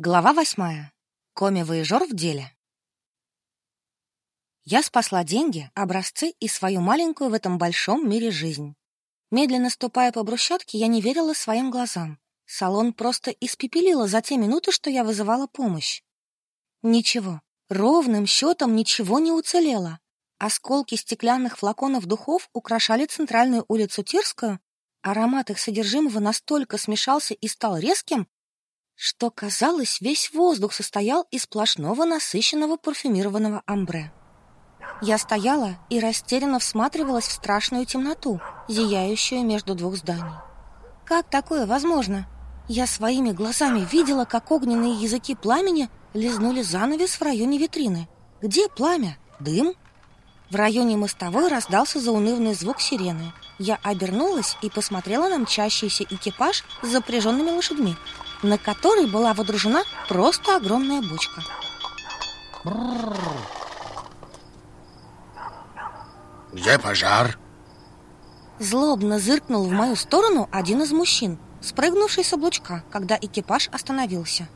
Глава восьмая. Коми-воежор в деле. Я спасла деньги, образцы и свою маленькую в этом большом мире жизнь. Медленно ступая по брусчатке, я не верила своим глазам. Салон просто испепелило за те минуты, что я вызывала помощь. Ничего, ровным счетом ничего не уцелело. Осколки стеклянных флаконов духов украшали центральную улицу Тирскую, аромат их содержимого настолько смешался и стал резким, что, казалось, весь воздух состоял из сплошного насыщенного парфюмированного амбре. Я стояла и растерянно всматривалась в страшную темноту, зияющую между двух зданий. Как такое возможно? Я своими глазами видела, как огненные языки пламени лизнули занавес в районе витрины. Где пламя? Дым? В районе мостовой раздался заунывный звук сирены. Я обернулась и посмотрела на мчащийся экипаж с запряженными лошадьми на которой была водружена просто огромная бочка. Где пожар? Злобно зыркнул в мою сторону один из мужчин, спрыгнувший с облучка, когда экипаж остановился.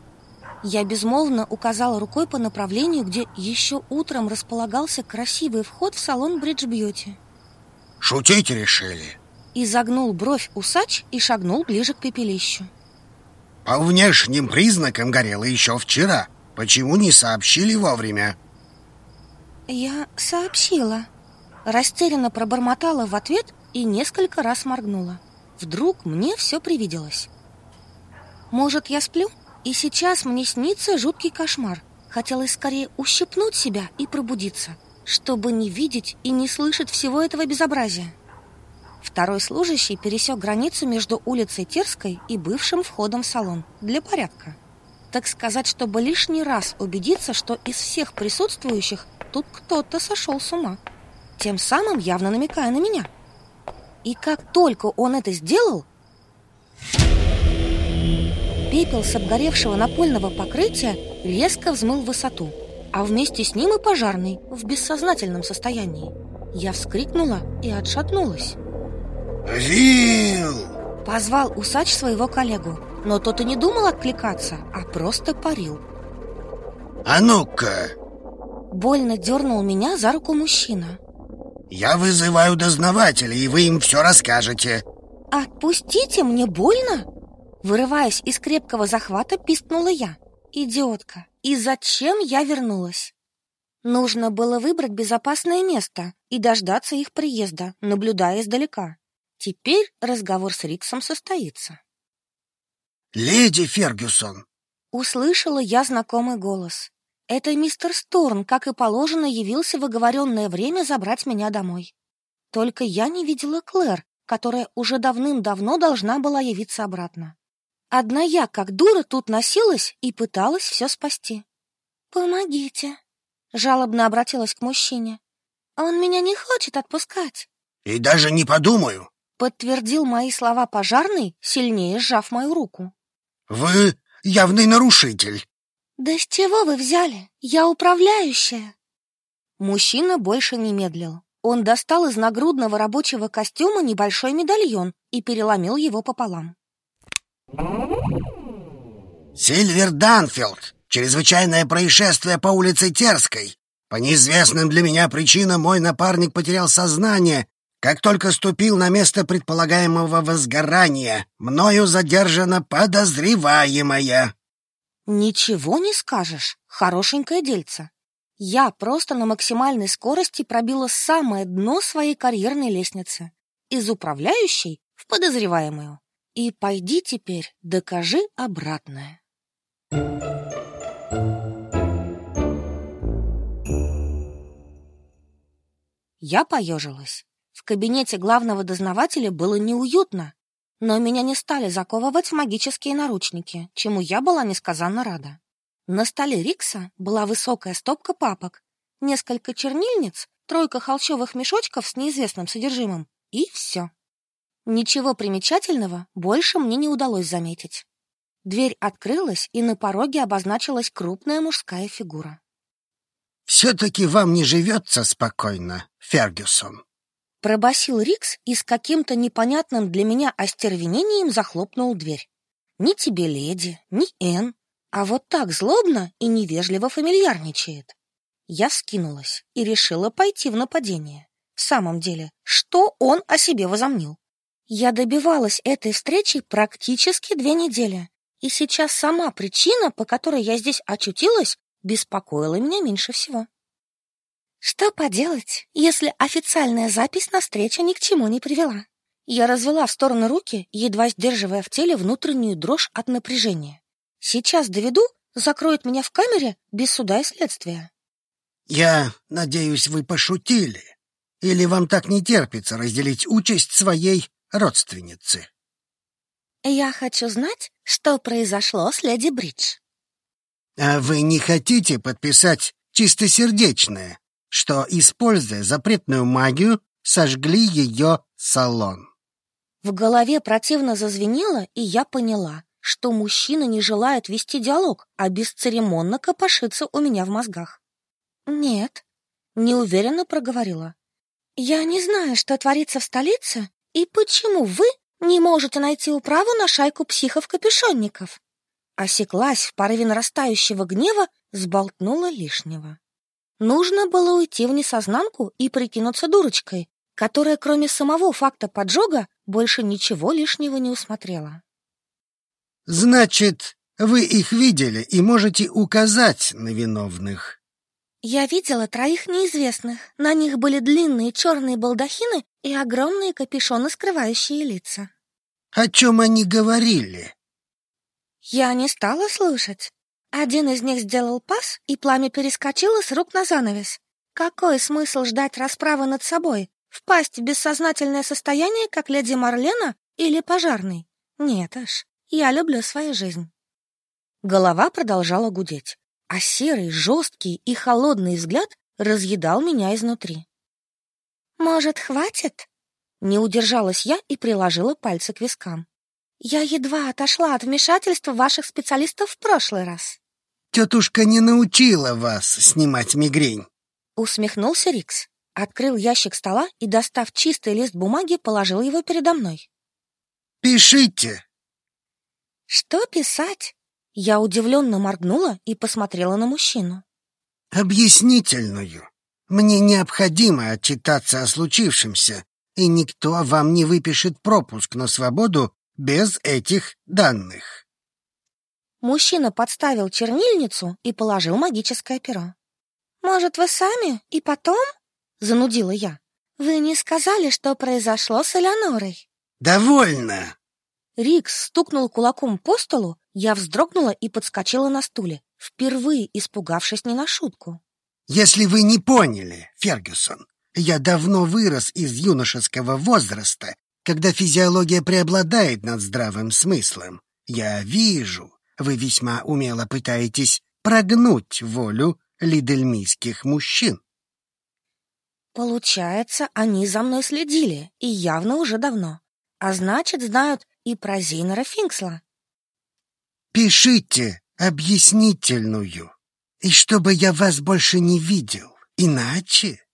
Я безмолвно указала рукой по направлению, где еще утром располагался красивый вход в салон Бриджбьюти. Шутить решили? Изогнул бровь усач и шагнул ближе к пепелищу. По внешним признакам горело еще вчера. Почему не сообщили вовремя? Я сообщила. Растерянно пробормотала в ответ и несколько раз моргнула. Вдруг мне все привиделось. Может, я сплю? И сейчас мне снится жуткий кошмар. Хотелось скорее ущипнуть себя и пробудиться, чтобы не видеть и не слышать всего этого безобразия. Второй служащий пересек границу между улицей Терской и бывшим входом в салон для порядка. Так сказать, чтобы лишний раз убедиться, что из всех присутствующих тут кто-то сошел с ума, тем самым явно намекая на меня. И как только он это сделал, пепел с обгоревшего напольного покрытия резко взмыл в высоту, а вместе с ним и пожарный в бессознательном состоянии. Я вскрикнула и отшатнулась. Вил! Позвал усач своего коллегу, но тот и не думал откликаться, а просто парил. А ну-ка! Больно дернул меня за руку мужчина. Я вызываю дознавателей, и вы им все расскажете. Отпустите, мне больно? Вырываясь из крепкого захвата, пискнула я. Идиотка, и зачем я вернулась? Нужно было выбрать безопасное место и дождаться их приезда, наблюдая издалека. Теперь разговор с Риксом состоится. Леди Фергюсон. Услышала я знакомый голос. Это мистер Сторн, как и положено, явился в оговоренное время забрать меня домой. Только я не видела Клэр, которая уже давным-давно должна была явиться обратно. Одна я, как дура, тут носилась и пыталась все спасти. «Помогите!» — жалобно обратилась к мужчине. «Он меня не хочет отпускать!» «И даже не подумаю!» Подтвердил мои слова пожарный, сильнее сжав мою руку. Вы явный нарушитель. Да с чего вы взяли? Я управляющая. Мужчина больше не медлил. Он достал из нагрудного рабочего костюма небольшой медальон и переломил его пополам. Сильвер Данфилд. Чрезвычайное происшествие по улице Терской. По неизвестным для меня причинам мой напарник потерял сознание как только ступил на место предполагаемого возгорания, мною задержана подозреваемая. Ничего не скажешь, хорошенькое дельце. Я просто на максимальной скорости пробила самое дно своей карьерной лестницы. Из управляющей в подозреваемую. И пойди теперь, докажи обратное. Я поежилась. В кабинете главного дознавателя было неуютно, но меня не стали заковывать в магические наручники, чему я была несказанно рада. На столе Рикса была высокая стопка папок, несколько чернильниц, тройка холщовых мешочков с неизвестным содержимым и все. Ничего примечательного больше мне не удалось заметить. Дверь открылась, и на пороге обозначилась крупная мужская фигура. «Все-таки вам не живется спокойно, Фергюсон», Пробасил Рикс и с каким-то непонятным для меня остервенением захлопнул дверь. Ни тебе, леди, ни Эн. а вот так злобно и невежливо фамильярничает. Я скинулась и решила пойти в нападение. В самом деле, что он о себе возомнил? Я добивалась этой встречи практически две недели, и сейчас сама причина, по которой я здесь очутилась, беспокоила меня меньше всего. Что поделать, если официальная запись на встречу ни к чему не привела? Я развела в сторону руки, едва сдерживая в теле внутреннюю дрожь от напряжения. Сейчас доведу, закроют меня в камере без суда и следствия. Я надеюсь, вы пошутили. Или вам так не терпится разделить участь своей родственницы? Я хочу знать, что произошло с леди Бридж. А вы не хотите подписать чистосердечное, что, используя запретную магию, сожгли ее салон? В голове противно зазвенело, и я поняла, что мужчина не желает вести диалог, а бесцеремонно копошится у меня в мозгах. «Нет», — неуверенно проговорила. «Я не знаю, что творится в столице, и почему вы не можете найти управу на шайку психов-капюшонников?» Осеклась в порыве нарастающего гнева, сболтнула лишнего. Нужно было уйти в несознанку и прикинуться дурочкой, которая, кроме самого факта поджога, больше ничего лишнего не усмотрела. «Значит, вы их видели и можете указать на виновных?» Я видела троих неизвестных. На них были длинные черные балдахины и огромные капюшоны, скрывающие лица. О чем они говорили? Я не стала слушать. Один из них сделал пас, и пламя перескочило с рук на занавес. Какой смысл ждать расправы над собой? Впасть в бессознательное состояние, как леди Марлена или пожарный? Нет аж, я люблю свою жизнь. Голова продолжала гудеть а серый, жесткий и холодный взгляд разъедал меня изнутри. «Может, хватит?» Не удержалась я и приложила пальцы к вискам. «Я едва отошла от вмешательства ваших специалистов в прошлый раз». «Тетушка не научила вас снимать мигрень», — усмехнулся Рикс. Открыл ящик стола и, достав чистый лист бумаги, положил его передо мной. «Пишите!» «Что писать?» Я удивленно моргнула и посмотрела на мужчину. «Объяснительную. Мне необходимо отчитаться о случившемся, и никто вам не выпишет пропуск на свободу без этих данных». Мужчина подставил чернильницу и положил магическое перо. «Может, вы сами и потом?» — занудила я. «Вы не сказали, что произошло с Элеонорой?» «Довольно!» Рикс стукнул кулаком по столу, я вздрогнула и подскочила на стуле, впервые испугавшись не на шутку. «Если вы не поняли, Фергюсон, я давно вырос из юношеского возраста, когда физиология преобладает над здравым смыслом. Я вижу, вы весьма умело пытаетесь прогнуть волю лидельмийских мужчин. Получается, они за мной следили, и явно уже давно. А значит, знают и про Зейнера Финксла. «Пишите объяснительную, и чтобы я вас больше не видел, иначе...»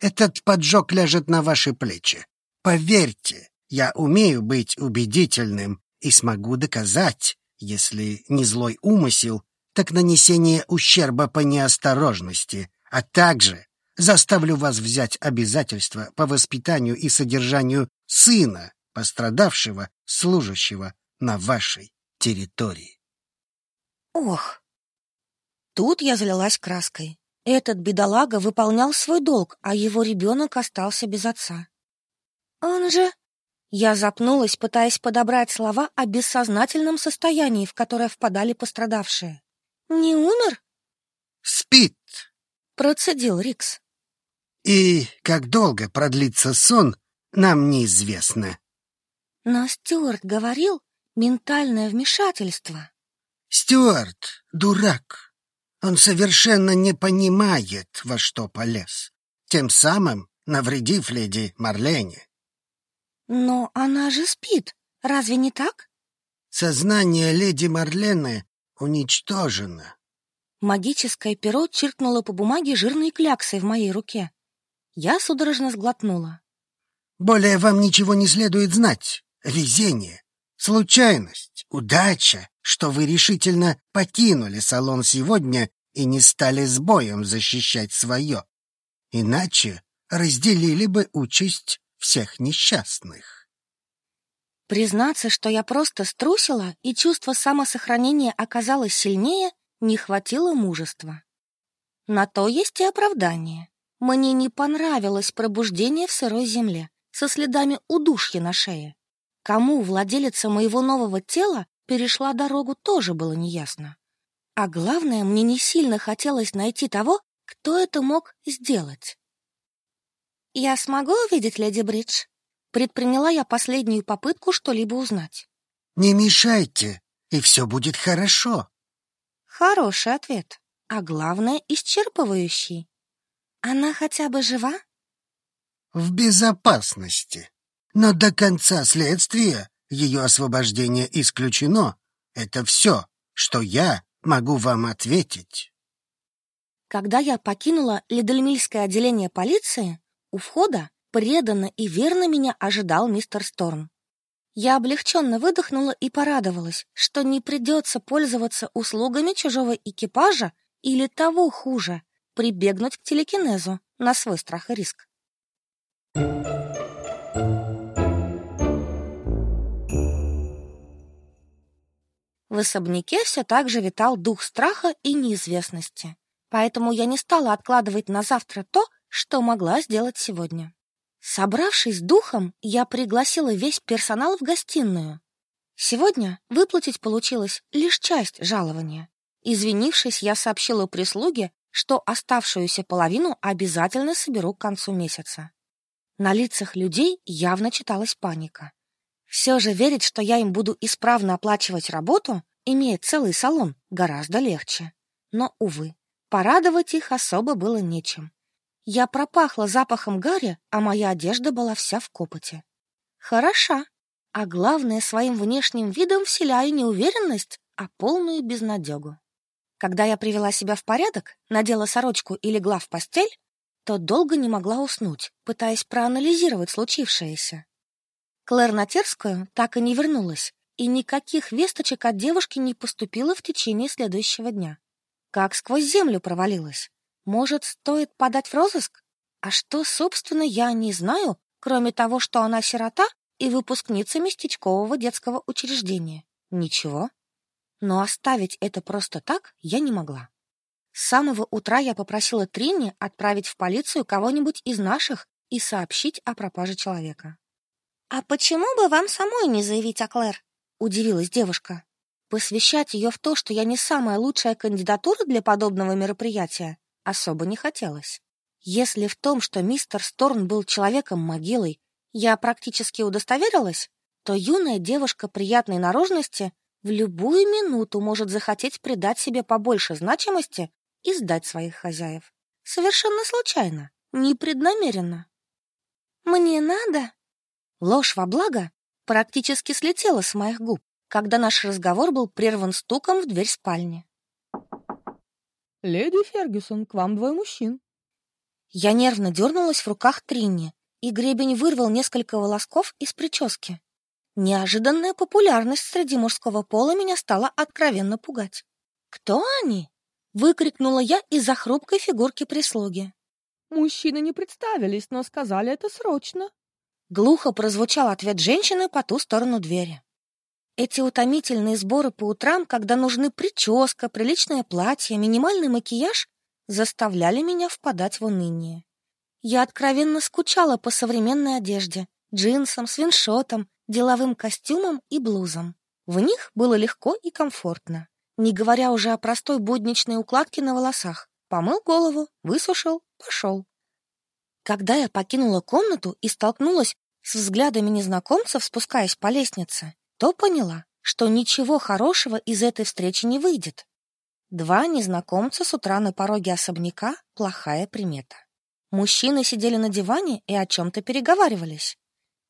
Этот поджог ляжет на ваши плечи. Поверьте, я умею быть убедительным и смогу доказать, если не злой умысел, так нанесение ущерба по неосторожности, а также заставлю вас взять обязательства по воспитанию и содержанию сына, пострадавшего служащего на вашей территории. Ох! Тут я залилась краской. Этот бедолага выполнял свой долг, а его ребенок остался без отца. Он же... Я запнулась, пытаясь подобрать слова о бессознательном состоянии, в которое впадали пострадавшие. «Не умер?» «Спит», — процедил Рикс. «И как долго продлится сон, нам неизвестно». Но Стюарт говорил ментальное вмешательство. Стюарт — дурак. Он совершенно не понимает, во что полез, тем самым навредив леди Марлене. Но она же спит, разве не так? Сознание леди Марлены уничтожено. Магическое перо чиркнуло по бумаге жирной кляксой в моей руке. Я судорожно сглотнула. Более вам ничего не следует знать. Везение. Случайность, удача, что вы решительно покинули салон сегодня и не стали с боем защищать свое. Иначе разделили бы участь всех несчастных. Признаться, что я просто струсила, и чувство самосохранения оказалось сильнее, не хватило мужества. На то есть и оправдание. Мне не понравилось пробуждение в сырой земле со следами удушья на шее. Кому владелица моего нового тела перешла дорогу, тоже было неясно. А главное, мне не сильно хотелось найти того, кто это мог сделать. «Я смогу увидеть леди Бридж?» Предприняла я последнюю попытку что-либо узнать. «Не мешайте, и все будет хорошо». Хороший ответ, а главное, исчерпывающий. Она хотя бы жива? В безопасности. Но до конца следствия ее освобождение исключено. Это все, что я могу вам ответить. Когда я покинула Лидельмильское отделение полиции, у входа преданно и верно меня ожидал мистер Сторм. Я облегченно выдохнула и порадовалась, что не придется пользоваться услугами чужого экипажа или того хуже, прибегнуть к телекинезу на свой страх и риск. В особняке все так же витал дух страха и неизвестности, поэтому я не стала откладывать на завтра то, что могла сделать сегодня. Собравшись духом, я пригласила весь персонал в гостиную. Сегодня выплатить получилось лишь часть жалования. Извинившись, я сообщила прислуге, что оставшуюся половину обязательно соберу к концу месяца. На лицах людей явно читалась паника. Все же верить, что я им буду исправно оплачивать работу, имея целый салон, гораздо легче. Но, увы, порадовать их особо было нечем. Я пропахла запахом гари, а моя одежда была вся в копоте. Хороша, а главное, своим внешним видом вселяю не уверенность, а полную безнадегу. Когда я привела себя в порядок, надела сорочку и легла в постель, то долго не могла уснуть, пытаясь проанализировать случившееся. Клэр на Терскую так и не вернулась, и никаких весточек от девушки не поступило в течение следующего дня. Как сквозь землю провалилась. Может, стоит подать в розыск? А что, собственно, я не знаю, кроме того, что она сирота и выпускница местечкового детского учреждения. Ничего. Но оставить это просто так я не могла. С самого утра я попросила Трини отправить в полицию кого-нибудь из наших и сообщить о пропаже человека. «А почему бы вам самой не заявить о Клэр?» — удивилась девушка. Посвящать ее в то, что я не самая лучшая кандидатура для подобного мероприятия, особо не хотелось. Если в том, что мистер Сторн был человеком-могилой, я практически удостоверилась, то юная девушка приятной наружности в любую минуту может захотеть придать себе побольше значимости и сдать своих хозяев. Совершенно случайно, непреднамеренно. «Мне надо?» Ложь во благо практически слетела с моих губ, когда наш разговор был прерван стуком в дверь спальни. «Леди Фергюсон, к вам двое мужчин». Я нервно дернулась в руках Тринни, и гребень вырвал несколько волосков из прически. Неожиданная популярность среди мужского пола меня стала откровенно пугать. «Кто они?» — выкрикнула я из-за хрупкой фигурки прислуги. «Мужчины не представились, но сказали это срочно». Глухо прозвучал ответ женщины по ту сторону двери. Эти утомительные сборы по утрам, когда нужны прическа, приличное платье, минимальный макияж, заставляли меня впадать в уныние. Я откровенно скучала по современной одежде, джинсам, свиншотам, деловым костюмам и блузам. В них было легко и комфортно, не говоря уже о простой будничной укладке на волосах. Помыл голову, высушил, пошел. Когда я покинула комнату и столкнулась с взглядами незнакомцев, спускаясь по лестнице, то поняла, что ничего хорошего из этой встречи не выйдет. Два незнакомца с утра на пороге особняка — плохая примета. Мужчины сидели на диване и о чем-то переговаривались.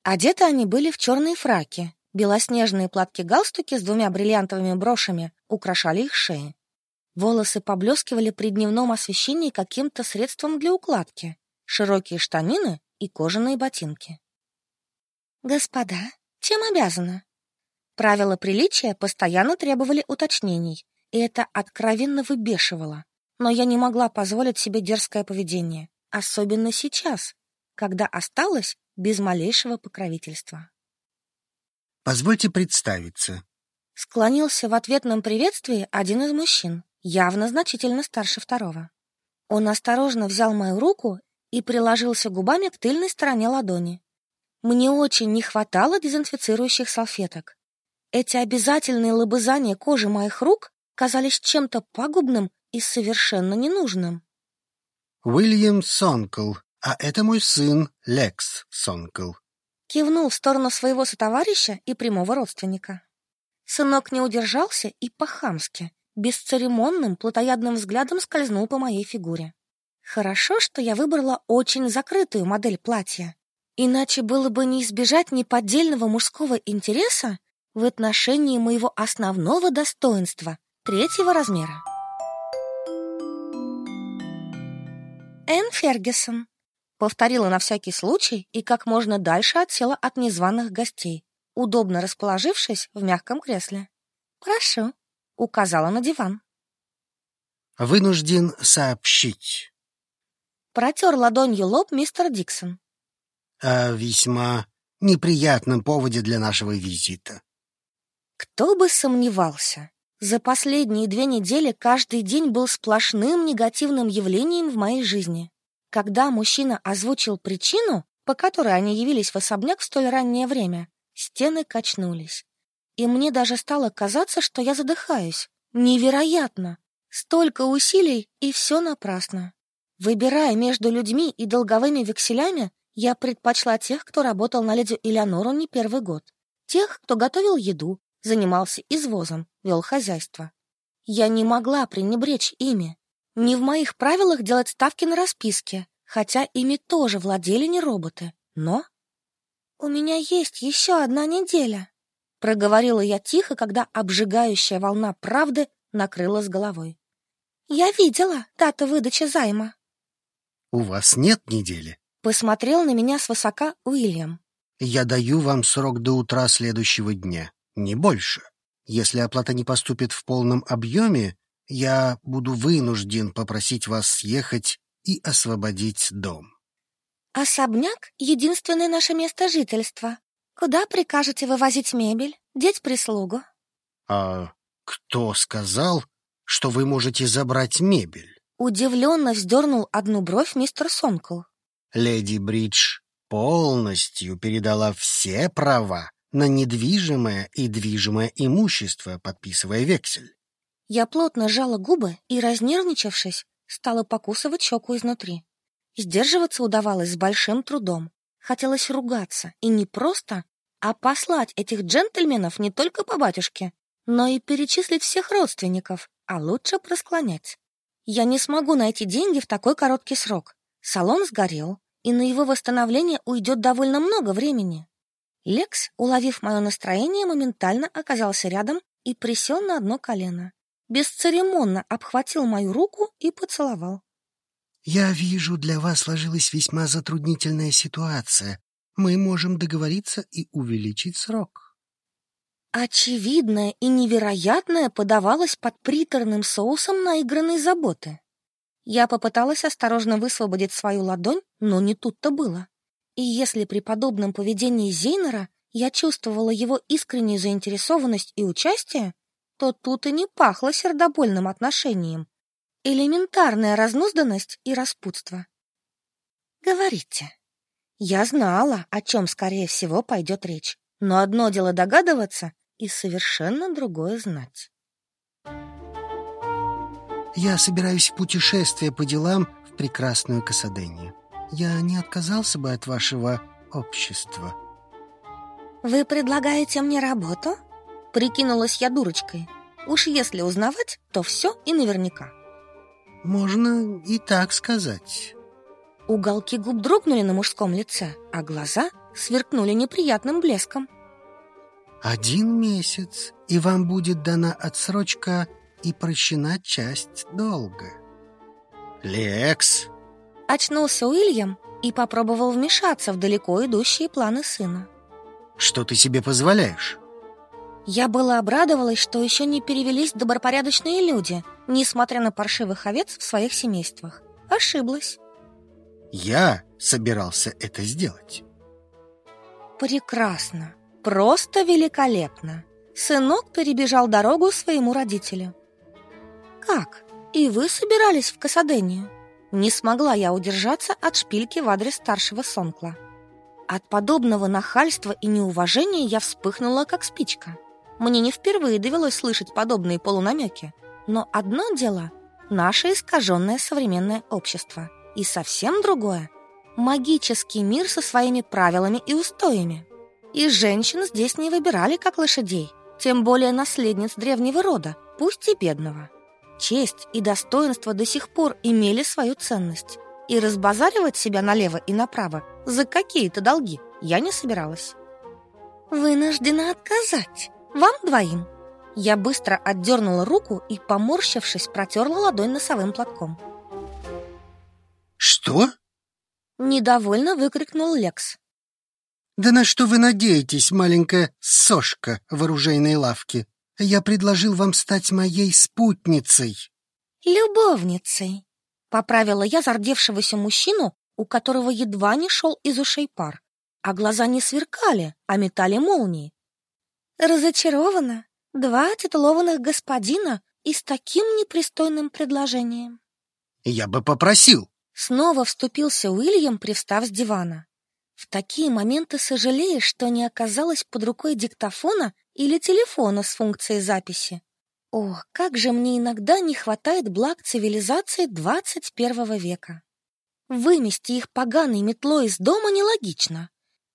Одеты они были в черные фраки, белоснежные платки-галстуки с двумя бриллиантовыми брошами украшали их шеи. Волосы поблескивали при дневном освещении каким-то средством для укладки, широкие штанины и кожаные ботинки. «Господа, чем обязана?» Правила приличия постоянно требовали уточнений, и это откровенно выбешивало. Но я не могла позволить себе дерзкое поведение, особенно сейчас, когда осталась без малейшего покровительства. «Позвольте представиться». Склонился в ответном приветствии один из мужчин, явно значительно старше второго. Он осторожно взял мою руку и приложился губами к тыльной стороне ладони. Мне очень не хватало дезинфицирующих салфеток. Эти обязательные лобызания кожи моих рук казались чем-то пагубным и совершенно ненужным. Уильям Сонкл, а это мой сын Лекс Сонкл. Кивнул в сторону своего сотоварища и прямого родственника. Сынок не удержался и по-хамски, бесцеремонным, плотоядным взглядом скользнул по моей фигуре. Хорошо, что я выбрала очень закрытую модель платья. Иначе было бы не избежать неподдельного мужского интереса в отношении моего основного достоинства третьего размера. Энн Фергюсон повторила на всякий случай и как можно дальше отсела от незваных гостей, удобно расположившись в мягком кресле. «Прошу», — указала на диван. «Вынужден сообщить». Протер ладонью лоб мистер Диксон. «О весьма неприятном поводе для нашего визита». Кто бы сомневался. За последние две недели каждый день был сплошным негативным явлением в моей жизни. Когда мужчина озвучил причину, по которой они явились в особняк в столь раннее время, стены качнулись. И мне даже стало казаться, что я задыхаюсь. Невероятно! Столько усилий, и все напрасно. Выбирая между людьми и долговыми векселями, я предпочла тех, кто работал на леди Элеонору не первый год. Тех, кто готовил еду, занимался извозом, вел хозяйство. Я не могла пренебречь ими. Не в моих правилах делать ставки на расписке, хотя ими тоже владели не роботы. Но... «У меня есть еще одна неделя», — проговорила я тихо, когда обжигающая волна правды накрыла с головой. «Я видела дату выдачи займа». «У вас нет недели?» — посмотрел на меня свысока Уильям. «Я даю вам срок до утра следующего дня, не больше. Если оплата не поступит в полном объеме, я буду вынужден попросить вас съехать и освободить дом. Особняк — единственное наше место жительства. Куда прикажете вывозить мебель, деть прислугу? А кто сказал, что вы можете забрать мебель? Удивленно вздернул одну бровь мистер Сонкл. Леди Бридж полностью передала все права на недвижимое и движимое имущество, подписывая вексель. Я плотно сжала губы и, разнервничавшись, стала покусывать щеку изнутри. Сдерживаться удавалось с большим трудом. Хотелось ругаться, и не просто, а послать этих джентльменов не только по батюшке, но и перечислить всех родственников, а лучше просклонять. Я не смогу найти деньги в такой короткий срок. Салон сгорел, и на его восстановление уйдет довольно много времени. Лекс, уловив мое настроение, моментально оказался рядом и присел на одно колено бесцеремонно обхватил мою руку и поцеловал. «Я вижу, для вас сложилась весьма затруднительная ситуация. Мы можем договориться и увеличить срок». Очевидное и невероятное подавалось под приторным соусом наигранной заботы. Я попыталась осторожно высвободить свою ладонь, но не тут-то было. И если при подобном поведении Зейнера я чувствовала его искреннюю заинтересованность и участие, то тут и не пахло сердобольным отношением. Элементарная разнузданность и распутство. Говорите. Я знала, о чем, скорее всего, пойдет речь. Но одно дело догадываться и совершенно другое знать. Я собираюсь в путешествие по делам в прекрасную Касадению. Я не отказался бы от вашего общества. Вы предлагаете мне работу? Прикинулась я дурочкой. Уж если узнавать, то все и наверняка. Можно и так сказать. Уголки губ дрогнули на мужском лице, а глаза сверкнули неприятным блеском. Один месяц, и вам будет дана отсрочка и прощена часть долга. Лекс! Очнулся Уильям и попробовал вмешаться в далеко идущие планы сына. Что ты себе позволяешь? Я была обрадовалась, что еще не перевелись добропорядочные люди, несмотря на паршивых овец в своих семействах. Ошиблась. Я собирался это сделать. Прекрасно. Просто великолепно. Сынок перебежал дорогу своему родителю. Как? И вы собирались в Касадению? Не смогла я удержаться от шпильки в адрес старшего Сонкла. От подобного нахальства и неуважения я вспыхнула, как спичка. Мне не впервые довелось слышать подобные полунамеки. Но одно дело — наше искаженное современное общество, и совсем другое — магический мир со своими правилами и устоями. И женщин здесь не выбирали как лошадей, тем более наследниц древнего рода, пусть и бедного. Честь и достоинство до сих пор имели свою ценность, и разбазаривать себя налево и направо за какие-то долги я не собиралась. «Вынуждена отказать. Вам двоим». Я быстро отдернула руку и, поморщившись, протерла ладонь носовым платком. «Что?» Недовольно выкрикнул Лекс. «Да на что вы надеетесь, маленькая сошка в оружейной лавке? Я предложил вам стать моей спутницей». «Любовницей», — поправила я зардевшегося мужчину, у которого едва не шел из ушей пар, а глаза не сверкали, а метали молнии. Разочарована. Два титулованных господина и с таким непристойным предложением. «Я бы попросил». Снова вступился Уильям, привстав с дивана. В такие моменты сожалеешь, что не оказалось под рукой диктофона или телефона с функцией записи. Ох, как же мне иногда не хватает благ цивилизации 21 века. Вымести их поганой метлой из дома нелогично.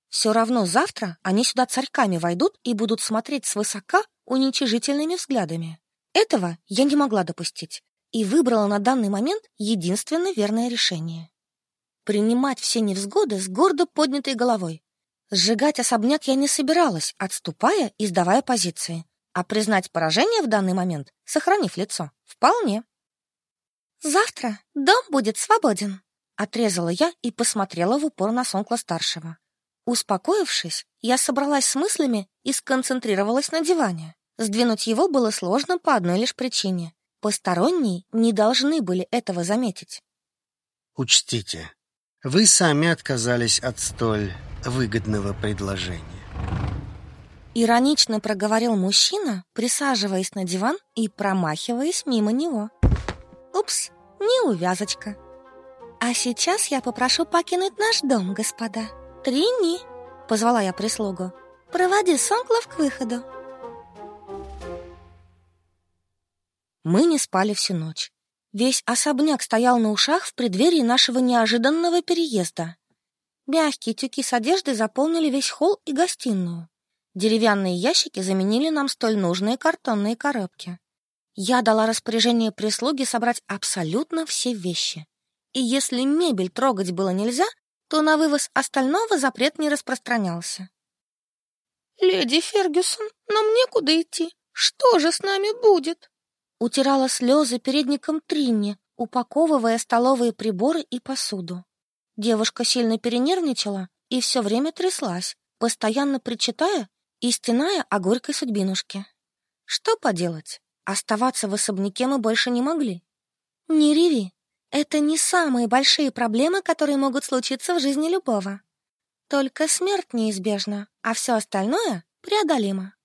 Все равно завтра они сюда царьками войдут и будут смотреть свысока уничижительными взглядами. Этого я не могла допустить и выбрала на данный момент единственно верное решение принимать все невзгоды с гордо поднятой головой. Сжигать особняк я не собиралась, отступая и сдавая позиции. А признать поражение в данный момент, сохранив лицо, вполне. «Завтра дом будет свободен», — отрезала я и посмотрела в упор на Сонкла-старшего. Успокоившись, я собралась с мыслями и сконцентрировалась на диване. Сдвинуть его было сложно по одной лишь причине. Посторонние не должны были этого заметить. «Учтите, вы сами отказались от столь выгодного предложения. Иронично проговорил мужчина, присаживаясь на диван и промахиваясь мимо него. Упс, неувязочка. А сейчас я попрошу покинуть наш дом, господа. Трини, позвала я прислугу. Проводи Сонклов к выходу. Мы не спали всю ночь. Весь особняк стоял на ушах в преддверии нашего неожиданного переезда. Мягкие тюки с одеждой заполнили весь холл и гостиную. Деревянные ящики заменили нам столь нужные картонные коробки. Я дала распоряжение прислуге собрать абсолютно все вещи. И если мебель трогать было нельзя, то на вывоз остального запрет не распространялся. «Леди Фергюсон, нам некуда идти. Что же с нами будет?» утирала слезы передником Тринни, упаковывая столовые приборы и посуду. Девушка сильно перенервничала и все время тряслась, постоянно причитая и стеная о горькой судьбинушке. Что поделать? Оставаться в особняке мы больше не могли. Не реви. Это не самые большие проблемы, которые могут случиться в жизни любого. Только смерть неизбежна, а все остальное преодолимо.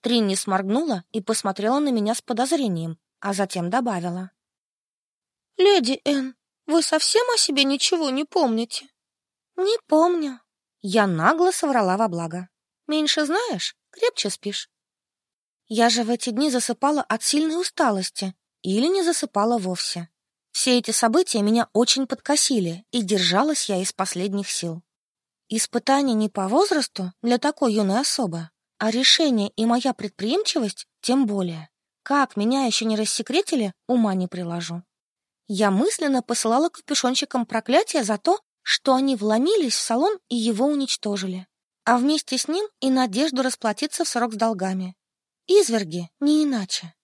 Тринни сморгнула и посмотрела на меня с подозрением, а затем добавила. «Леди Энн, вы совсем о себе ничего не помните?» «Не помню». Я нагло соврала во благо. «Меньше знаешь, крепче спишь». Я же в эти дни засыпала от сильной усталости или не засыпала вовсе. Все эти события меня очень подкосили, и держалась я из последних сил. Испытание не по возрасту для такой юной особы, а решение и моя предприимчивость тем более. Как меня еще не рассекретили, ума не приложу. Я мысленно посылала капюшончикам проклятия за то, что они вломились в салон и его уничтожили, а вместе с ним и надежду расплатиться в срок с долгами. Изверги, не иначе.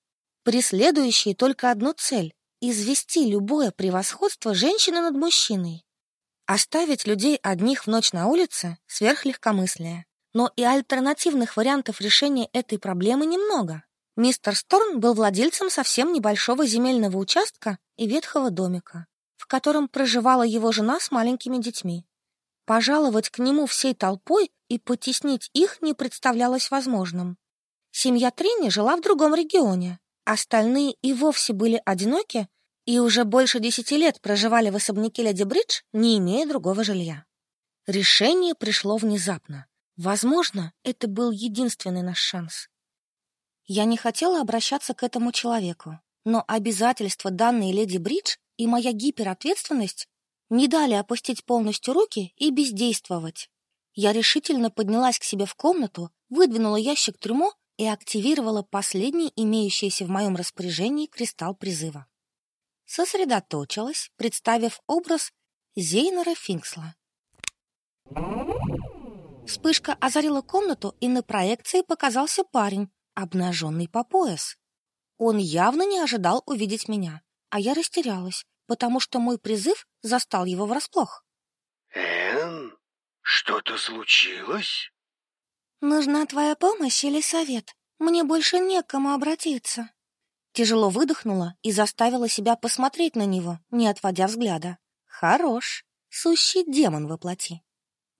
Преследующие только одну цель — извести любое превосходство женщины над мужчиной. Оставить людей одних в ночь на улице — сверхлегкомыслие. Но и альтернативных вариантов решения этой проблемы немного. Мистер Сторн был владельцем совсем небольшого земельного участка и ветхого домика, в котором проживала его жена с маленькими детьми. Пожаловать к нему всей толпой и потеснить их не представлялось возможным. Семья Трини жила в другом регионе, остальные и вовсе были одиноки и уже больше десяти лет проживали в особняке Леди Бридж, не имея другого жилья. Решение пришло внезапно. Возможно, это был единственный наш шанс. Я не хотела обращаться к этому человеку, но обязательства, данные леди Бридж, и моя гиперответственность не дали опустить полностью руки и бездействовать. Я решительно поднялась к себе в комнату, выдвинула ящик трюмо и активировала последний имеющийся в моем распоряжении кристалл призыва. Сосредоточилась, представив образ Зейнера Финксла. Вспышка озарила комнату, и на проекции показался парень, обнаженный по пояс. Он явно не ожидал увидеть меня, а я растерялась, потому что мой призыв застал его врасплох. «Энн, что-то случилось?» «Нужна твоя помощь или совет? Мне больше не к кому обратиться». Тяжело выдохнула и заставила себя посмотреть на него, не отводя взгляда. «Хорош, сущий демон воплоти».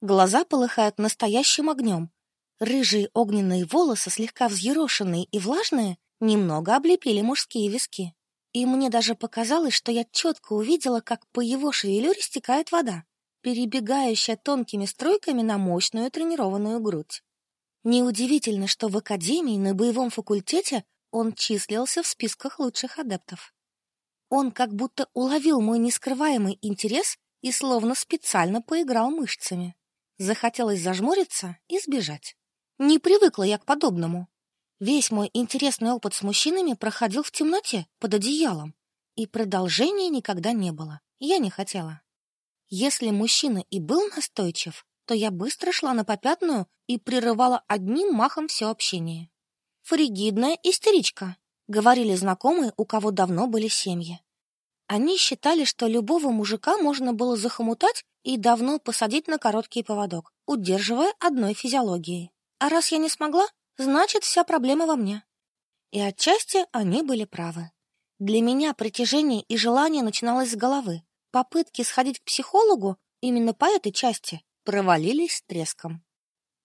Глаза полыхают настоящим огнем, Рыжие огненные волосы, слегка взъерошенные и влажные, немного облепили мужские виски. И мне даже показалось, что я четко увидела, как по его шевелюре стекает вода, перебегающая тонкими струйками на мощную тренированную грудь. Неудивительно, что в академии на боевом факультете он числился в списках лучших адептов. Он как будто уловил мой нескрываемый интерес и словно специально поиграл мышцами. Захотелось зажмуриться и сбежать. Не привыкла я к подобному. Весь мой интересный опыт с мужчинами проходил в темноте, под одеялом. И продолжения никогда не было. Я не хотела. Если мужчина и был настойчив, то я быстро шла на попятную и прерывала одним махом все общение. «Фригидная истеричка», — говорили знакомые, у кого давно были семьи. Они считали, что любого мужика можно было захомутать и давно посадить на короткий поводок, удерживая одной физиологией. А раз я не смогла, значит, вся проблема во мне. И отчасти они были правы. Для меня притяжение и желание начиналось с головы. Попытки сходить к психологу именно по этой части провалились с треском.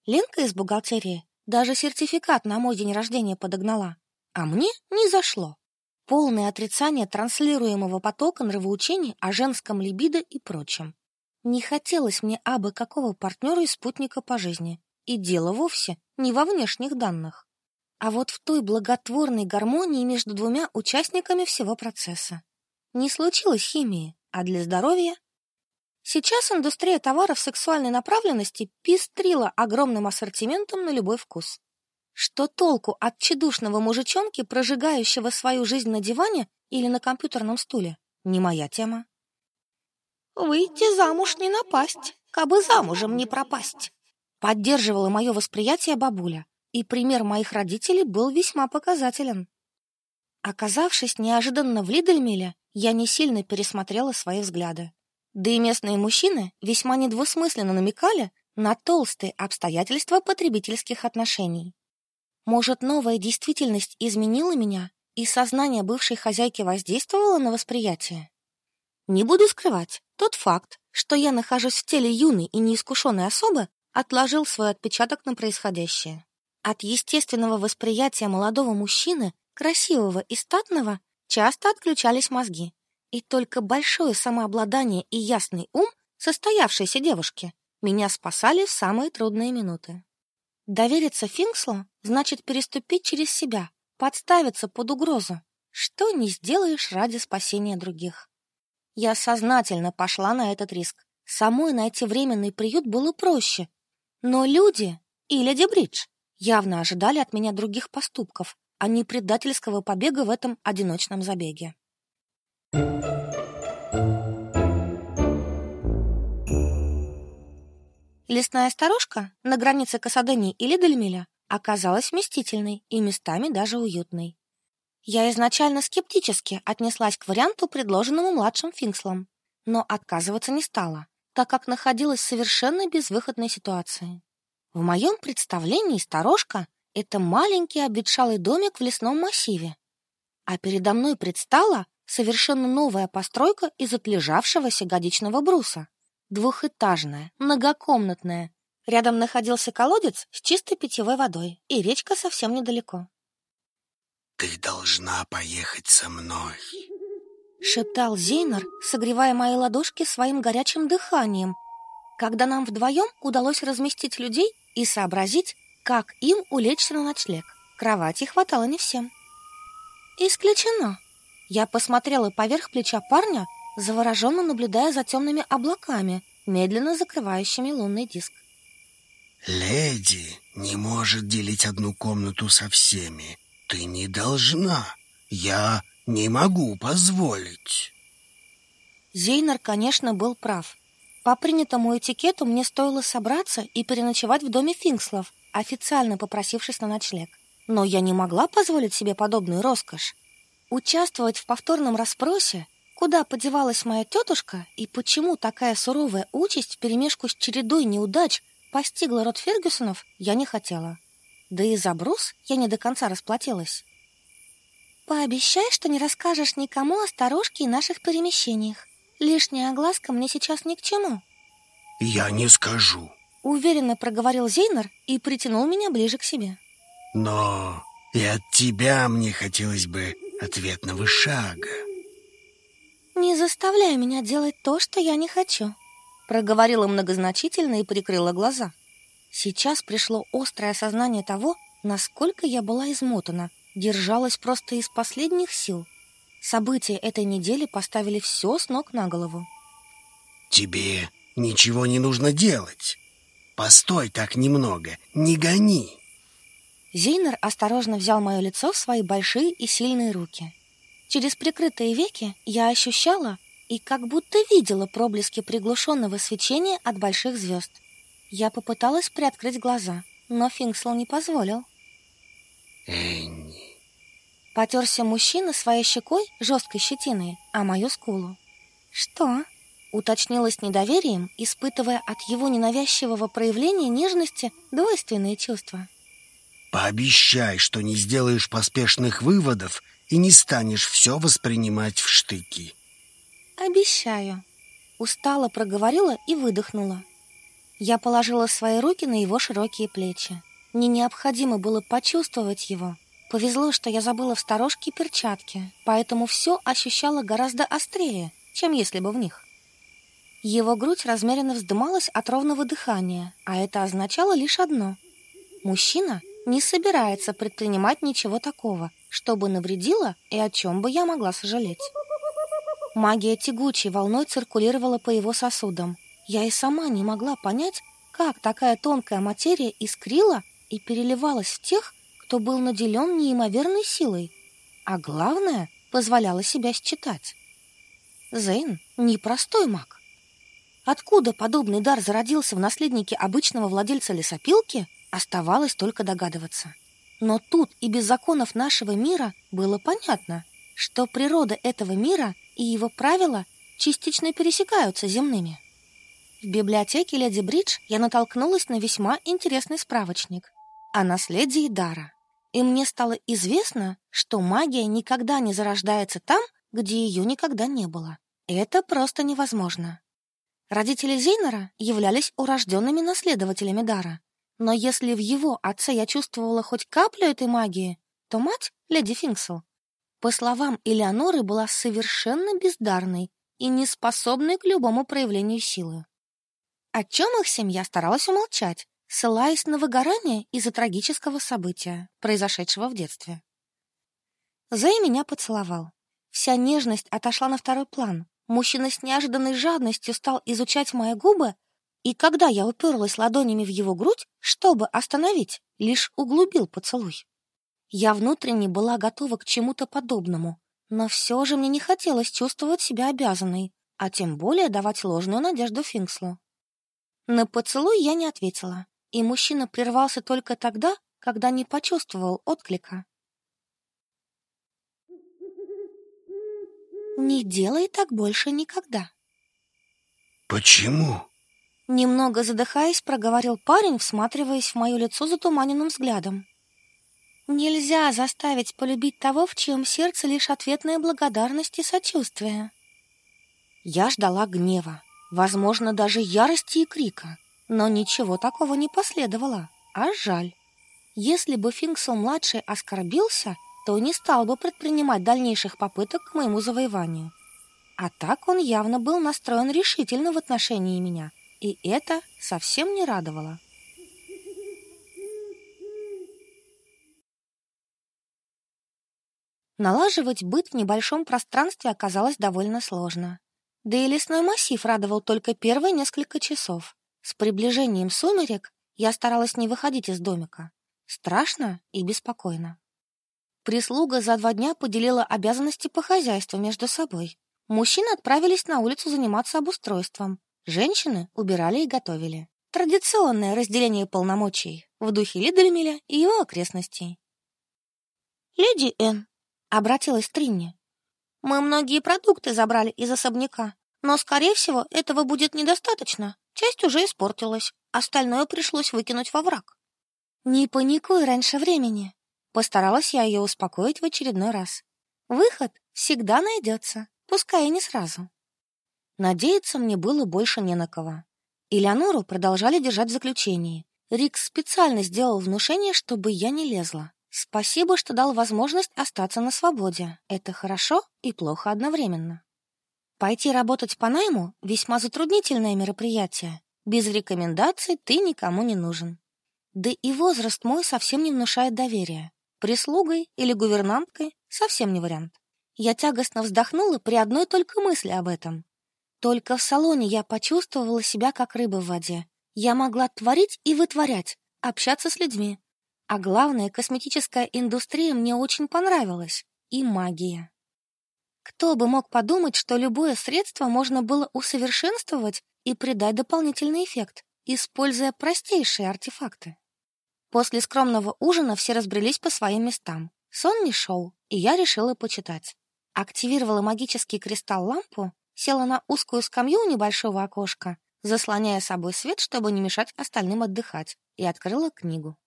Ленка из бухгалтерии даже сертификат на мой день рождения подогнала, а мне не зашло. Полное отрицание транслируемого потока нравоучений о женском либидо и прочем. Не хотелось мне абы какого партнера и спутника по жизни. И дело вовсе не во внешних данных, а вот в той благотворной гармонии между двумя участниками всего процесса. Не случилось химии, а для здоровья Сейчас индустрия товаров сексуальной направленности пестрила огромным ассортиментом на любой вкус. Что толку от чедушного мужичонки, прожигающего свою жизнь на диване или на компьютерном стуле? Не моя тема. Выйти замуж не напасть, кабы замужем не пропасть. Поддерживала мое восприятие бабуля, и пример моих родителей был весьма показателен. Оказавшись неожиданно в Лидельмиле, я не сильно пересмотрела свои взгляды. Да и местные мужчины весьма недвусмысленно намекали на толстые обстоятельства потребительских отношений. Может, новая действительность изменила меня, и сознание бывшей хозяйки воздействовало на восприятие? Не буду скрывать, тот факт, что я нахожусь в теле юной и неискушенной особы, отложил свой отпечаток на происходящее. От естественного восприятия молодого мужчины, красивого и статного, часто отключались мозги. И только большое самообладание и ясный ум состоявшейся девушки меня спасали в самые трудные минуты. Довериться Финкслу значит переступить через себя, подставиться под угрозу, что не сделаешь ради спасения других. Я сознательно пошла на этот риск. Самой найти временный приют было проще, но люди и леди Бридж явно ожидали от меня других поступков, а не предательского побега в этом одиночном забеге. Лесная сторожка на границе Касадени и Лидельмиля оказалась вместительной и местами даже уютной. Я изначально скептически отнеслась к варианту, предложенному младшим Финкслом, но отказываться не стала так как находилась в совершенно безвыходной ситуации. В моем представлении сторожка — это маленький обветшалый домик в лесном массиве. А передо мной предстала совершенно новая постройка из отлежавшегося годичного бруса. Двухэтажная, многокомнатная. Рядом находился колодец с чистой питьевой водой, и речка совсем недалеко. «Ты должна поехать со мной», — шептал Зейнер, согревая мои ладошки своим горячим дыханием, когда нам вдвоем удалось разместить людей и сообразить, как им улечься на ночлег. Кровати хватало не всем. «Исключено!» Я посмотрела поверх плеча парня, завороженно наблюдая за темными облаками, медленно закрывающими лунный диск. «Леди не может делить одну комнату со всеми. Ты не должна. Я не могу позволить». Зейнер, конечно, был прав. По принятому этикету мне стоило собраться и переночевать в доме Финкслов, официально попросившись на ночлег. Но я не могла позволить себе подобную роскошь. Участвовать в повторном расспросе, куда подевалась моя тетушка и почему такая суровая участь вперемешку с чередой неудач постигла род Фергюсонов, я не хотела. Да и за брус я не до конца расплатилась. «Пообещай, что не расскажешь никому о старушке и наших перемещениях. Лишняя огласка мне сейчас ни к чему». «Я не скажу», — уверенно проговорил Зейнер и притянул меня ближе к себе. «Но и от тебя мне хотелось бы ответного шага». «Не заставляй меня делать то, что я не хочу», — проговорила многозначительно и прикрыла глаза. Сейчас пришло острое осознание того, насколько я была измотана, держалась просто из последних сил. События этой недели поставили все с ног на голову. «Тебе ничего не нужно делать. Постой так немного, не гони». Зейнер осторожно взял мое лицо в свои большие и сильные руки. Через прикрытые веки я ощущала и как будто видела проблески приглушенного свечения от больших звезд. Я попыталась приоткрыть глаза, но Финксел не позволил. «Энни, Потерся мужчина своей щекой жесткой щетиной, а мою скулу. «Что?» — уточнила с недоверием, испытывая от его ненавязчивого проявления нежности двойственные чувства. «Пообещай, что не сделаешь поспешных выводов и не станешь все воспринимать в штыки». «Обещаю», — устало проговорила и выдохнула. Я положила свои руки на его широкие плечи. Мне необходимо было почувствовать его, Повезло, что я забыла в сторожке перчатки, поэтому все ощущала гораздо острее, чем если бы в них. Его грудь размеренно вздымалась от ровного дыхания, а это означало лишь одно. Мужчина не собирается предпринимать ничего такого, чтобы навредило и о чем бы я могла сожалеть. Магия тягучей волной циркулировала по его сосудам. Я и сама не могла понять, как такая тонкая материя искрила и переливалась в тех, кто был наделен неимоверной силой, а главное, позволяла себя считать. Зейн — непростой маг. Откуда подобный дар зародился в наследнике обычного владельца лесопилки, оставалось только догадываться. Но тут и без законов нашего мира было понятно, что природа этого мира и его правила частично пересекаются земными. В библиотеке Леди Бридж я натолкнулась на весьма интересный справочник о наследии дара и мне стало известно, что магия никогда не зарождается там, где ее никогда не было. Это просто невозможно. Родители Зейнера являлись урожденными наследователями дара. Но если в его отце я чувствовала хоть каплю этой магии, то мать, леди Финксел, по словам Элеоноры, была совершенно бездарной и неспособной к любому проявлению силы. О чем их семья старалась умолчать, ссылаясь на выгорание из-за трагического события, произошедшего в детстве. Зэй меня поцеловал. Вся нежность отошла на второй план. Мужчина с неожиданной жадностью стал изучать мои губы, и когда я уперлась ладонями в его грудь, чтобы остановить, лишь углубил поцелуй. Я внутренне была готова к чему-то подобному, но все же мне не хотелось чувствовать себя обязанной, а тем более давать ложную надежду Финкслу. На поцелуй я не ответила и мужчина прервался только тогда, когда не почувствовал отклика. «Не делай так больше никогда». «Почему?» Немного задыхаясь, проговорил парень, всматриваясь в мое лицо затуманенным взглядом. Нельзя заставить полюбить того, в чьем сердце лишь ответная благодарность и сочувствие. Я ждала гнева, возможно, даже ярости и крика, но ничего такого не последовало, а жаль. Если бы Финксел-младший оскорбился, то не стал бы предпринимать дальнейших попыток к моему завоеванию. А так он явно был настроен решительно в отношении меня, и это совсем не радовало. Налаживать быт в небольшом пространстве оказалось довольно сложно. Да и лесной массив радовал только первые несколько часов. С приближением сумерек я старалась не выходить из домика. Страшно и беспокойно. Прислуга за два дня поделила обязанности по хозяйству между собой. Мужчины отправились на улицу заниматься обустройством. Женщины убирали и готовили. Традиционное разделение полномочий в духе Лидельмеля и его окрестностей. «Леди Энн, Обратилась Тринни. Мы многие продукты забрали из особняка, но, скорее всего, этого будет недостаточно. Часть уже испортилась, остальное пришлось выкинуть во враг. Не паникуй раньше времени. Постаралась я ее успокоить в очередной раз. Выход всегда найдется, пускай и не сразу. Надеяться мне было больше не на кого. Элеонору продолжали держать в заключении. Рик специально сделал внушение, чтобы я не лезла. Спасибо, что дал возможность остаться на свободе. Это хорошо и плохо одновременно. Пойти работать по найму — весьма затруднительное мероприятие. Без рекомендаций ты никому не нужен. Да и возраст мой совсем не внушает доверия. Прислугой или гувернанткой — совсем не вариант. Я тягостно вздохнула при одной только мысли об этом. Только в салоне я почувствовала себя как рыба в воде. Я могла творить и вытворять, общаться с людьми, а главное, косметическая индустрия мне очень понравилась. И магия. Кто бы мог подумать, что любое средство можно было усовершенствовать и придать дополнительный эффект, используя простейшие артефакты. После скромного ужина все разбрелись по своим местам. Сон не шел, и я решила почитать. Активировала магический кристалл-лампу, села на узкую скамью у небольшого окошка, заслоняя собой свет, чтобы не мешать остальным отдыхать, и открыла книгу.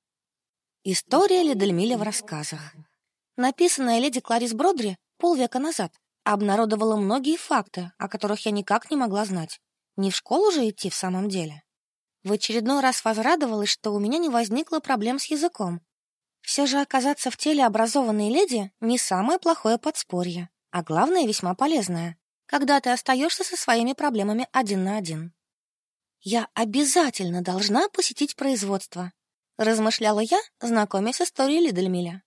История Ледельмиля в рассказах. Написанная леди Кларис Бродри полвека назад обнародовала многие факты, о которых я никак не могла знать. Не в школу же идти в самом деле. В очередной раз возрадовалась, что у меня не возникло проблем с языком. Все же оказаться в теле образованной леди не самое плохое подспорье, а главное весьма полезное, когда ты остаешься со своими проблемами один на один. Я обязательно должна посетить производство, размышляла я, знакомясь с историей Лидельмиля.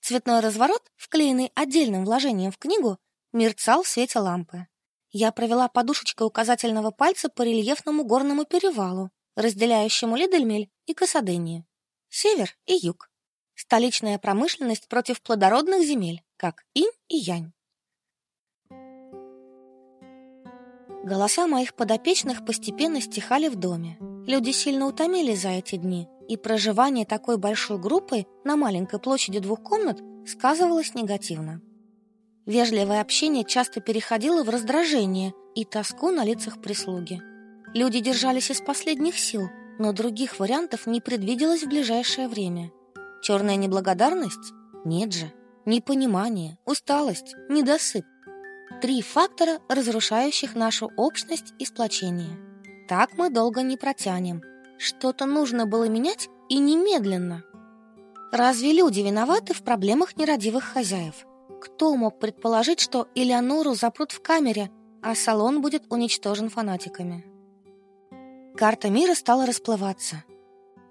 Цветной разворот, вклеенный отдельным вложением в книгу, мерцал в свете лампы. Я провела подушечкой указательного пальца по рельефному горному перевалу, разделяющему Лидельмиль и Касадению. Север и юг. Столичная промышленность против плодородных земель, как инь и янь. Голоса моих подопечных постепенно стихали в доме. Люди сильно утомились за эти дни, и проживание такой большой группы на маленькой площади двух комнат сказывалось негативно. Вежливое общение часто переходило в раздражение и тоску на лицах прислуги. Люди держались из последних сил, но других вариантов не предвиделось в ближайшее время. Черная неблагодарность? Нет же. Непонимание, усталость, недосып. Три фактора, разрушающих нашу общность и сплочение. Так мы долго не протянем, что-то нужно было менять и немедленно. Разве люди виноваты в проблемах нерадивых хозяев? Кто мог предположить, что Элеонору запрут в камере, а салон будет уничтожен фанатиками? Карта мира стала расплываться.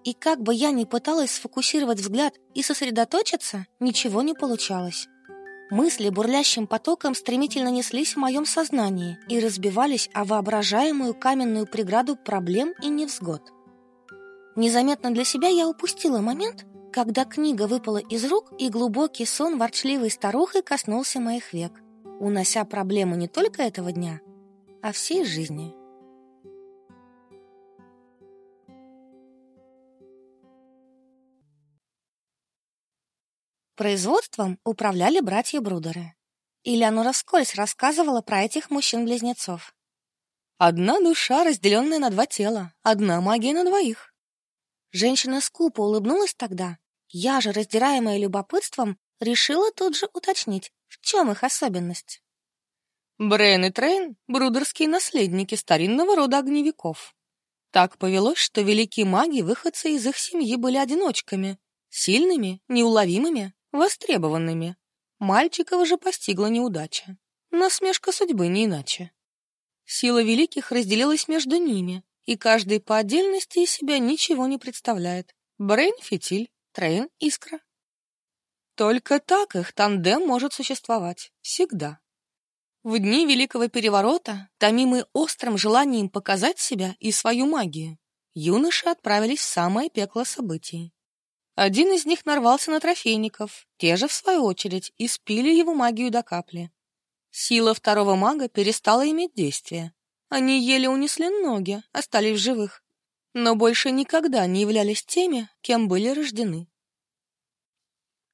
И как бы я ни пыталась сфокусировать взгляд и сосредоточиться, ничего не получалось. Мысли бурлящим потоком стремительно неслись в моем сознании и разбивались о воображаемую каменную преграду проблем и невзгод. Незаметно для себя я упустила момент, когда книга выпала из рук, и глубокий сон ворчливой старухой коснулся моих век, унося проблему не только этого дня, а всей жизни. Производством управляли братья Брудеры. Ильяну раскользь рассказывала про этих мужчин-близнецов. Одна душа, разделенная на два тела, одна магия на двоих. Женщина скупо улыбнулась тогда. Я же, раздираемая любопытством, решила тут же уточнить, в чем их особенность. Брейн и Трейн — брудерские наследники старинного рода огневиков. Так повелось, что великие маги, выходцы из их семьи, были одиночками, сильными, неуловимыми, востребованными. Мальчиков же постигла неудача. Насмешка судьбы не иначе. Сила великих разделилась между ними, и каждый по отдельности из себя ничего не представляет. Брейн — фитиль, Трейн — искра. Только так их тандем может существовать. Всегда. В дни Великого Переворота, томимые острым желанием показать себя и свою магию, юноши отправились в самое пекло событий. Один из них нарвался на трофейников, те же, в свою очередь, испили его магию до капли. Сила второго мага перестала иметь действие. Они еле унесли ноги, остались в живых, но больше никогда не являлись теми, кем были рождены.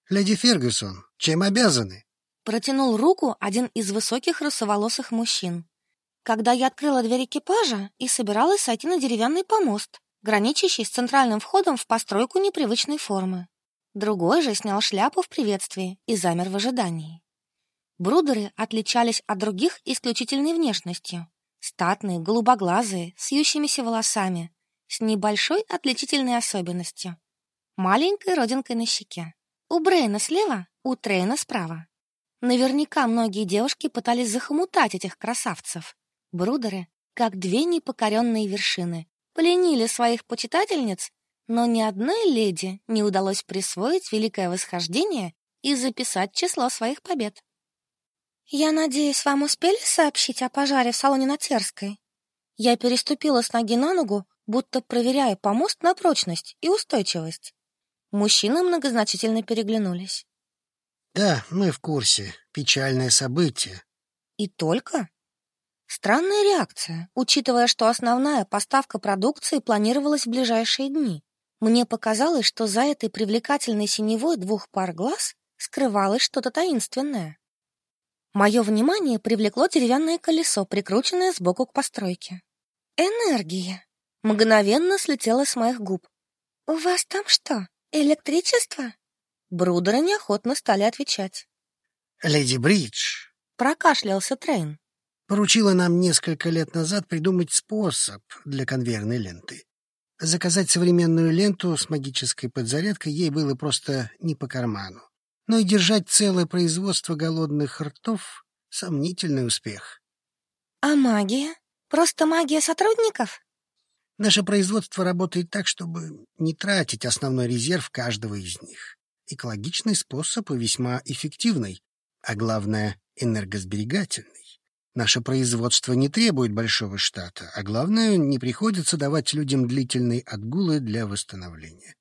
«Леди Фергюсон, чем обязаны?» Протянул руку один из высоких русоволосых мужчин. Когда я открыла дверь экипажа и собиралась сойти на деревянный помост, граничащий с центральным входом в постройку непривычной формы. Другой же снял шляпу в приветствии и замер в ожидании. Брудеры отличались от других исключительной внешностью. Статные, голубоглазые, с ющимися волосами, с небольшой отличительной особенностью. Маленькой родинкой на щеке. У Брейна слева, у Трейна справа. Наверняка многие девушки пытались захомутать этих красавцев. Брудеры, как две непокоренные вершины, пленили своих почитательниц, но ни одной леди не удалось присвоить великое восхождение и записать число своих побед. «Я надеюсь, вам успели сообщить о пожаре в салоне на Терской?» Я переступила с ноги на ногу, будто проверяя помост на прочность и устойчивость. Мужчины многозначительно переглянулись. Да, мы в курсе. Печальное событие. И только? Странная реакция, учитывая, что основная поставка продукции планировалась в ближайшие дни. Мне показалось, что за этой привлекательной синевой двух пар глаз скрывалось что-то таинственное. Мое внимание привлекло деревянное колесо, прикрученное сбоку к постройке. Энергия. Мгновенно слетела с моих губ. «У вас там что, электричество?» Брудеры неохотно стали отвечать. «Леди Бридж», — прокашлялся Трейн, поручила нам несколько лет назад придумать способ для конвейерной ленты. Заказать современную ленту с магической подзарядкой ей было просто не по карману. Но и держать целое производство голодных ртов — сомнительный успех. «А магия? Просто магия сотрудников?» Наше производство работает так, чтобы не тратить основной резерв каждого из них экологичный способ и весьма эффективный, а главное — энергосберегательный. Наше производство не требует большого штата, а главное, не приходится давать людям длительные отгулы для восстановления.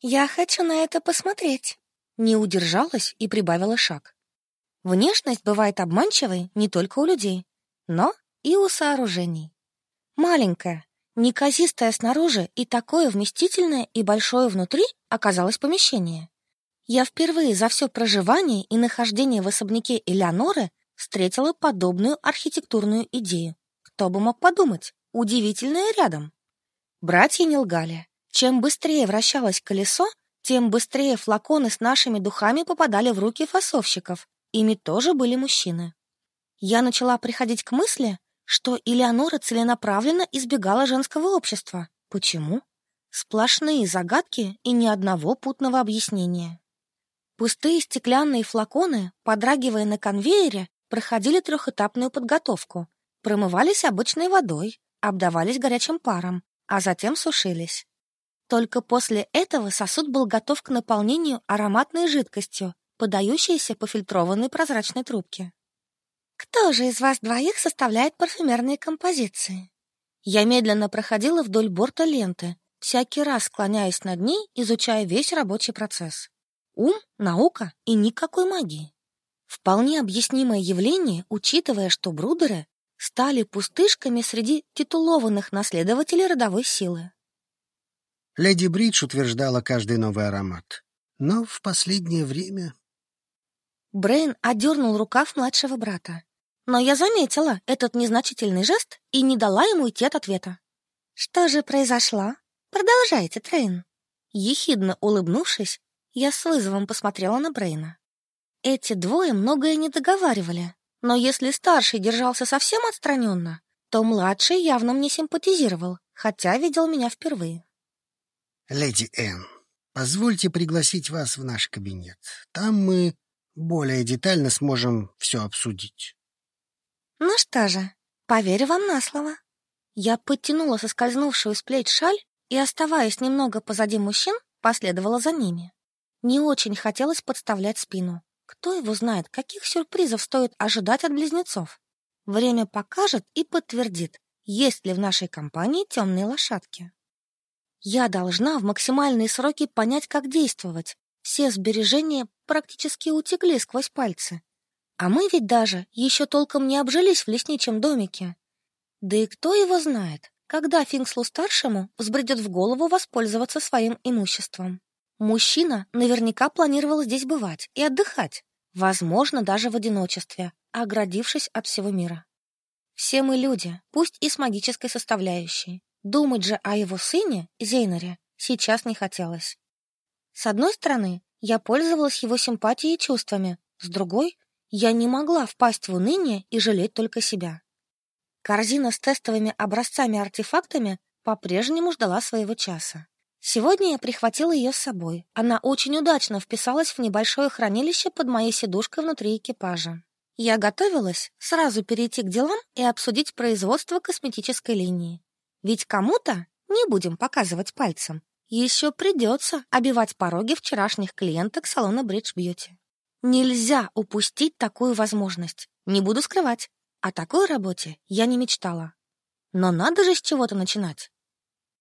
«Я хочу на это посмотреть», — не удержалась и прибавила шаг. Внешность бывает обманчивой не только у людей, но и у сооружений. Маленькое, неказистое снаружи и такое вместительное и большое внутри оказалось помещение. Я впервые за все проживание и нахождение в особняке Элеоноры встретила подобную архитектурную идею. Кто бы мог подумать, удивительное рядом. Братья не лгали. Чем быстрее вращалось колесо, тем быстрее флаконы с нашими духами попадали в руки фасовщиков. Ими тоже были мужчины. Я начала приходить к мысли, что Элеонора целенаправленно избегала женского общества. Почему? Сплошные загадки и ни одного путного объяснения. Пустые стеклянные флаконы, подрагивая на конвейере, проходили трехэтапную подготовку. Промывались обычной водой, обдавались горячим паром, а затем сушились. Только после этого сосуд был готов к наполнению ароматной жидкостью, подающейся по фильтрованной прозрачной трубке. «Кто же из вас двоих составляет парфюмерные композиции?» Я медленно проходила вдоль борта ленты, всякий раз склоняясь над ней, изучая весь рабочий процесс. Ум, наука и никакой магии. Вполне объяснимое явление, учитывая, что брудеры стали пустышками среди титулованных наследователей родовой силы. Леди Бридж утверждала каждый новый аромат. Но в последнее время... Брейн одернул рукав младшего брата. но я заметила этот незначительный жест и не дала ему уйти от ответа. «Что же произошло? Продолжайте, Трейн». Ехидно улыбнувшись, я с вызовом посмотрела на Брейна. Эти двое многое не договаривали, но если старший держался совсем отстраненно, то младший явно мне симпатизировал, хотя видел меня впервые. «Леди Энн, позвольте пригласить вас в наш кабинет. Там мы более детально сможем все обсудить». «Ну что же, поверю вам на слово». Я подтянула соскользнувшую с плеч шаль и, оставаясь немного позади мужчин, последовала за ними. Не очень хотелось подставлять спину. Кто его знает, каких сюрпризов стоит ожидать от близнецов? Время покажет и подтвердит, есть ли в нашей компании темные лошадки. Я должна в максимальные сроки понять, как действовать. Все сбережения практически утекли сквозь пальцы. А мы ведь даже еще толком не обжились в лесничьем домике. Да и кто его знает, когда Финкслу-старшему взбредет в голову воспользоваться своим имуществом. Мужчина наверняка планировал здесь бывать и отдыхать, возможно, даже в одиночестве, оградившись от всего мира. Все мы люди, пусть и с магической составляющей. Думать же о его сыне, Зейнере, сейчас не хотелось. С одной стороны, я пользовалась его симпатией и чувствами, с другой, я не могла впасть в уныние и жалеть только себя. Корзина с тестовыми образцами-артефактами по-прежнему ждала своего часа. Сегодня я прихватила ее с собой. Она очень удачно вписалась в небольшое хранилище под моей сидушкой внутри экипажа. Я готовилась сразу перейти к делам и обсудить производство косметической линии. Ведь кому-то, не будем показывать пальцем, еще придется обивать пороги вчерашних клиенток салона Bridge Beauty. Нельзя упустить такую возможность. Не буду скрывать. О такой работе я не мечтала. Но надо же с чего-то начинать.